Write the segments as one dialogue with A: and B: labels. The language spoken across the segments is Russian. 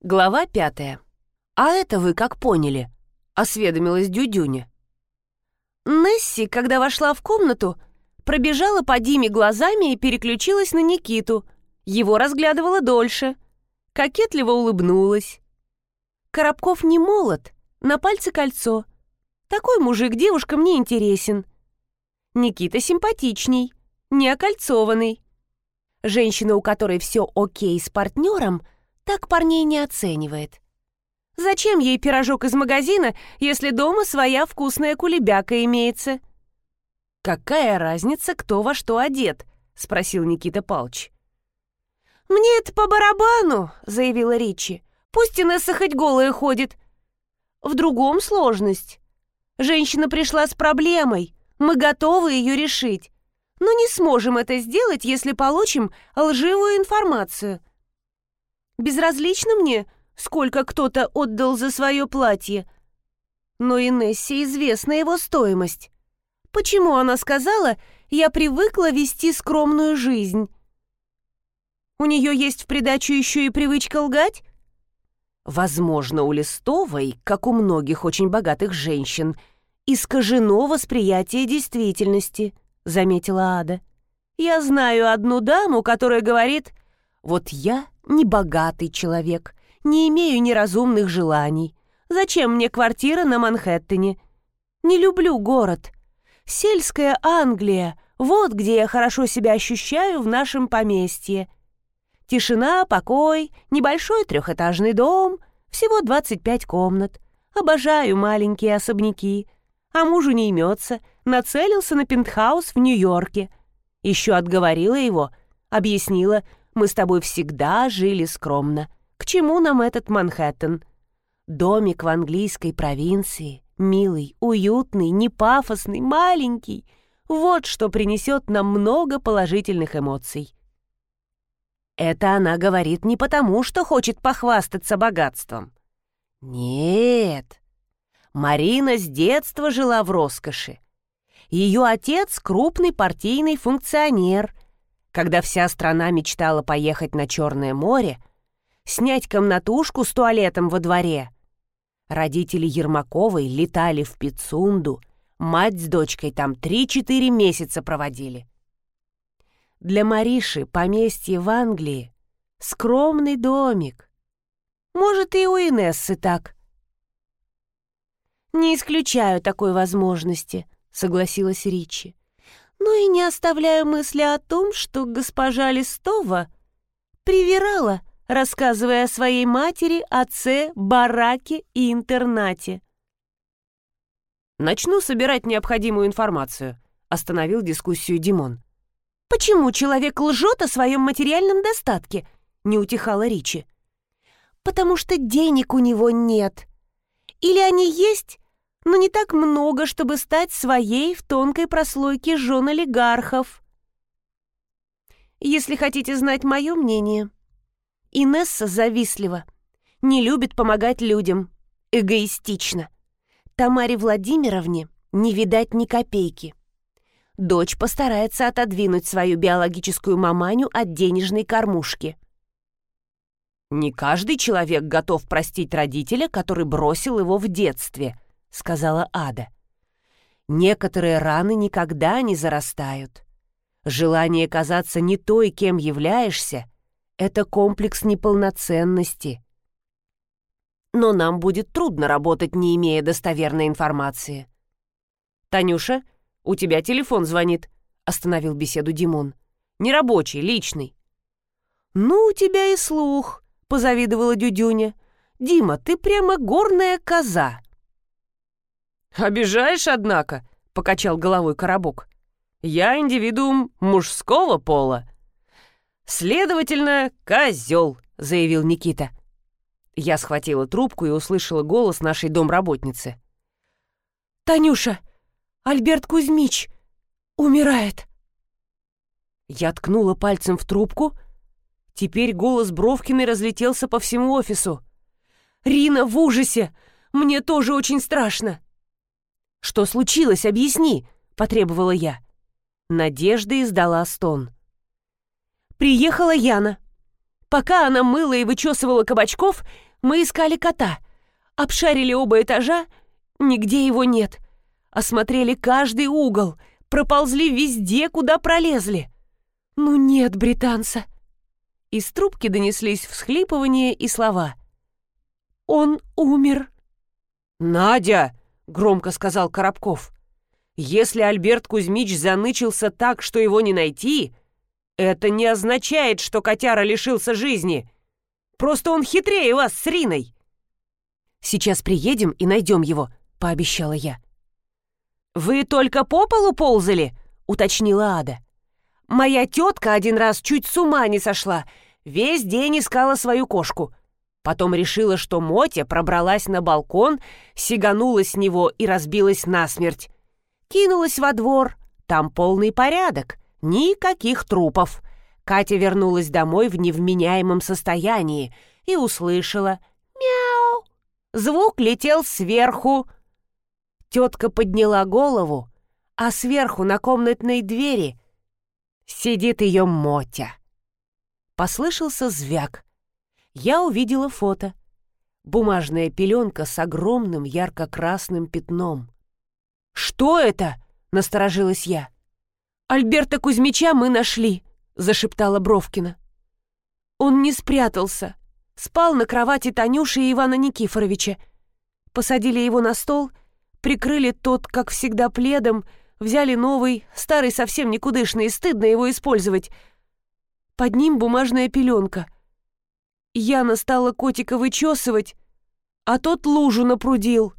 A: Глава пятая. «А это вы как поняли?» — осведомилась Дюдюня. Несси, когда вошла в комнату, пробежала по Диме глазами и переключилась на Никиту. Его разглядывала дольше. Кокетливо улыбнулась. Коробков не молод, на пальце кольцо. Такой мужик девушкам не интересен. Никита симпатичней, не окольцованный. Женщина, у которой все окей с партнером — так парней не оценивает. Зачем ей пирожок из магазина, если дома своя вкусная кулебяка имеется? «Какая разница, кто во что одет?» — спросил Никита Палч. «Мне это по барабану», — заявила Ричи. «Пусть Инесса хоть голая ходит. В другом сложность. Женщина пришла с проблемой, мы готовы ее решить, но не сможем это сделать, если получим лживую информацию. Безразлично мне, сколько кто-то отдал за свое платье. Но Инессе известна его стоимость. Почему она сказала, я привыкла вести скромную жизнь? У нее есть в придачу еще и привычка лгать? Возможно, у Листовой, как у многих очень богатых женщин, искажено восприятие действительности, заметила Ада. Я знаю одну даму, которая говорит, вот я не богатый человек, не имею неразумных желаний. Зачем мне квартира на Манхэттене? Не люблю город. Сельская Англия — вот где я хорошо себя ощущаю в нашем поместье. Тишина, покой, небольшой трехэтажный дом, всего 25 комнат. Обожаю маленькие особняки. А мужу не имется, нацелился на пентхаус в Нью-Йорке. Еще отговорила его, объяснила, мы с тобой всегда жили скромно. К чему нам этот Манхэттен? Домик в английской провинции, милый, уютный, не пафосный, маленький. Вот что принесет нам много положительных эмоций. Это она говорит не потому, что хочет похвастаться богатством. Нет. Марина с детства жила в роскоши. Ее отец — крупный партийный функционер, когда вся страна мечтала поехать на Черное море, снять комнатушку с туалетом во дворе. Родители Ермаковой летали в Пицунду, мать с дочкой там 3-4 месяца проводили. Для Мариши поместье в Англии — скромный домик. Может, и у Инессы так. «Не исключаю такой возможности», — согласилась Ричи но и не оставляю мысли о том, что госпожа Листова привирала, рассказывая о своей матери, отце, бараке и интернате. «Начну собирать необходимую информацию», — остановил дискуссию Димон. «Почему человек лжет о своем материальном достатке?» — не утихала Ричи. «Потому что денег у него нет. Или они есть, но не так много, чтобы стать своей в тонкой прослойке жен олигархов. Если хотите знать мое мнение, Инесса завистлива, не любит помогать людям, эгоистично. Тамаре Владимировне не видать ни копейки. Дочь постарается отодвинуть свою биологическую маманю от денежной кормушки. Не каждый человек готов простить родителя, который бросил его в детстве –— сказала Ада. «Некоторые раны никогда не зарастают. Желание казаться не той, кем являешься, — это комплекс неполноценности. Но нам будет трудно работать, не имея достоверной информации». «Танюша, у тебя телефон звонит», — остановил беседу Димон. «Нерабочий, личный». «Ну, у тебя и слух», — позавидовала Дюдюня. «Дима, ты прямо горная коза». «Обижаешь, однако», — покачал головой коробок. «Я индивидуум мужского пола». «Следовательно, козел», — заявил Никита. Я схватила трубку и услышала голос нашей домработницы. «Танюша, Альберт Кузьмич умирает!» Я ткнула пальцем в трубку. Теперь голос Бровкиной разлетелся по всему офису. «Рина в ужасе! Мне тоже очень страшно!» «Что случилось? Объясни!» — потребовала я. Надежда издала стон. «Приехала Яна. Пока она мыла и вычесывала кабачков, мы искали кота. Обшарили оба этажа, нигде его нет. Осмотрели каждый угол, проползли везде, куда пролезли. Ну нет британца. Из трубки донеслись всхлипывания и слова. «Он умер».
B: «Надя!» — громко сказал Коробков. «Если Альберт Кузьмич занычился так, что его не найти, это не означает, что котяра лишился жизни. Просто он хитрее вас с Риной».
A: «Сейчас приедем и найдем его», — пообещала я. «Вы только по полу ползали?» — уточнила Ада. «Моя тетка один раз чуть с ума не сошла. Весь день искала свою кошку. Потом решила, что Мотя пробралась на балкон, сиганула с него и разбилась насмерть. Кинулась во двор. Там полный порядок. Никаких трупов. Катя вернулась домой в невменяемом состоянии и услышала «Мяу». Звук летел сверху. Тетка подняла голову, а сверху на комнатной двери сидит ее Мотя. Послышался звяк. Я увидела фото. Бумажная пеленка с огромным ярко-красным пятном. «Что это?» — насторожилась я. «Альберта Кузьмича мы нашли», — зашептала Бровкина. «Он не спрятался. Спал на кровати Танюши и Ивана Никифоровича. Посадили его на стол, прикрыли тот, как всегда, пледом, взяли новый, старый совсем никудышный, стыдно его использовать. Под ним бумажная пеленка. Яна стала котика вычесывать, а тот лужу напрудил».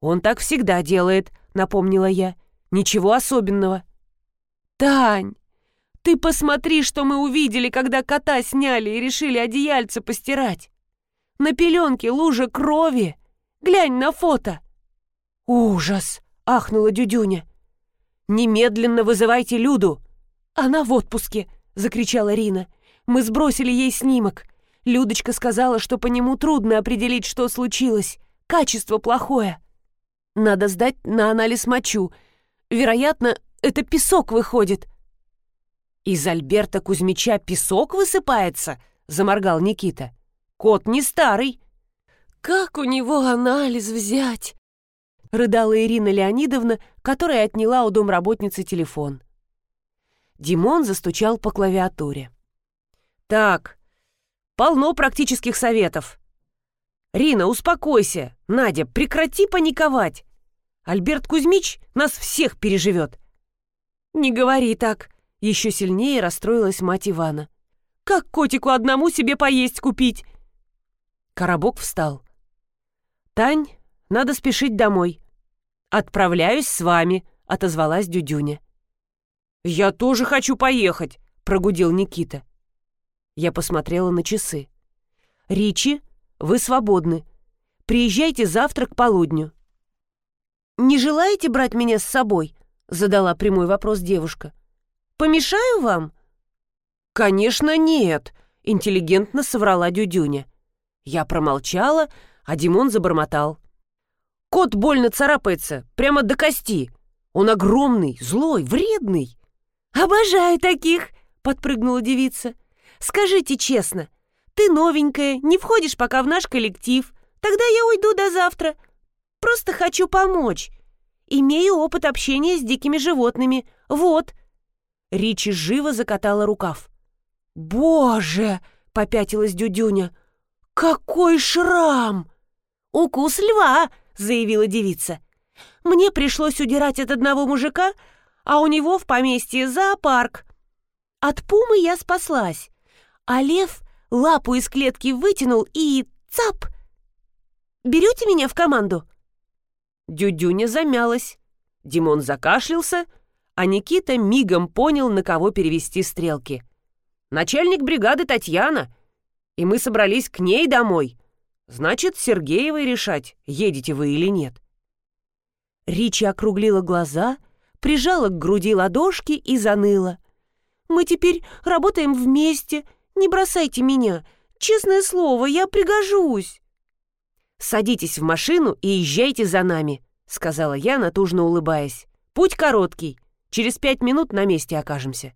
A: «Он так всегда делает», — напомнила я. «Ничего особенного». «Тань, ты посмотри, что мы увидели, когда кота сняли и решили одеяльце постирать. На пеленке лужа крови. Глянь на фото». «Ужас!» — ахнула Дюдюня. «Немедленно вызывайте Люду!» «Она в отпуске!» — закричала Рина. «Мы сбросили ей снимок. Людочка сказала, что по нему трудно определить, что случилось. Качество плохое. Надо сдать на анализ мочу. Вероятно, это песок выходит».
B: «Из Альберта Кузьмича песок высыпается?» — заморгал Никита. «Кот не старый».
A: «Как у него анализ взять?» — рыдала Ирина Леонидовна, которая отняла у домработницы телефон. Димон застучал по клавиатуре.
B: «Так, полно практических советов. Рина, успокойся. Надя, прекрати паниковать. Альберт Кузьмич нас всех переживет.
A: «Не говори так!» — еще сильнее расстроилась мать Ивана. «Как котику одному себе поесть купить?» Коробок встал. «Тань, надо спешить домой». «Отправляюсь с вами», — отозвалась Дюдюня.
B: «Я тоже хочу поехать», — прогудел Никита.
A: Я посмотрела на часы. «Ричи, вы свободны. Приезжайте завтра к полудню». «Не желаете брать меня с собой?» Задала прямой вопрос девушка. «Помешаю вам?»
B: «Конечно нет», — интеллигентно соврала Дюдюня. Я промолчала, а Димон забормотал. «Кот больно царапается, прямо до кости. Он огромный, злой, вредный».
A: «Обожаю таких!» — подпрыгнула девица. «Скажите честно, ты новенькая, не входишь пока в наш коллектив. Тогда я уйду до завтра. Просто хочу помочь. Имею опыт общения с дикими животными. Вот». Ричи живо закатала рукав. «Боже!» — попятилась Дюдюня. «Какой шрам!» «Укус льва!» — заявила девица. «Мне пришлось удирать от одного мужика, а у него в поместье зоопарк. От пумы я спаслась, а лев лапу из клетки вытянул и цап! Берете меня в команду?»
B: Дюдюня замялась. Димон закашлялся, а Никита мигом понял, на кого перевести стрелки. «Начальник бригады Татьяна, и мы собрались к ней домой. Значит, Сергеевой решать, едете вы или нет».
A: Ричи округлила глаза, прижала к груди ладошки и заныла. «Мы теперь работаем вместе, не бросайте меня. Честное слово, я пригожусь».
B: «Садитесь в машину и езжайте за нами», — сказала я, натужно улыбаясь. «Путь короткий. Через пять минут на месте окажемся».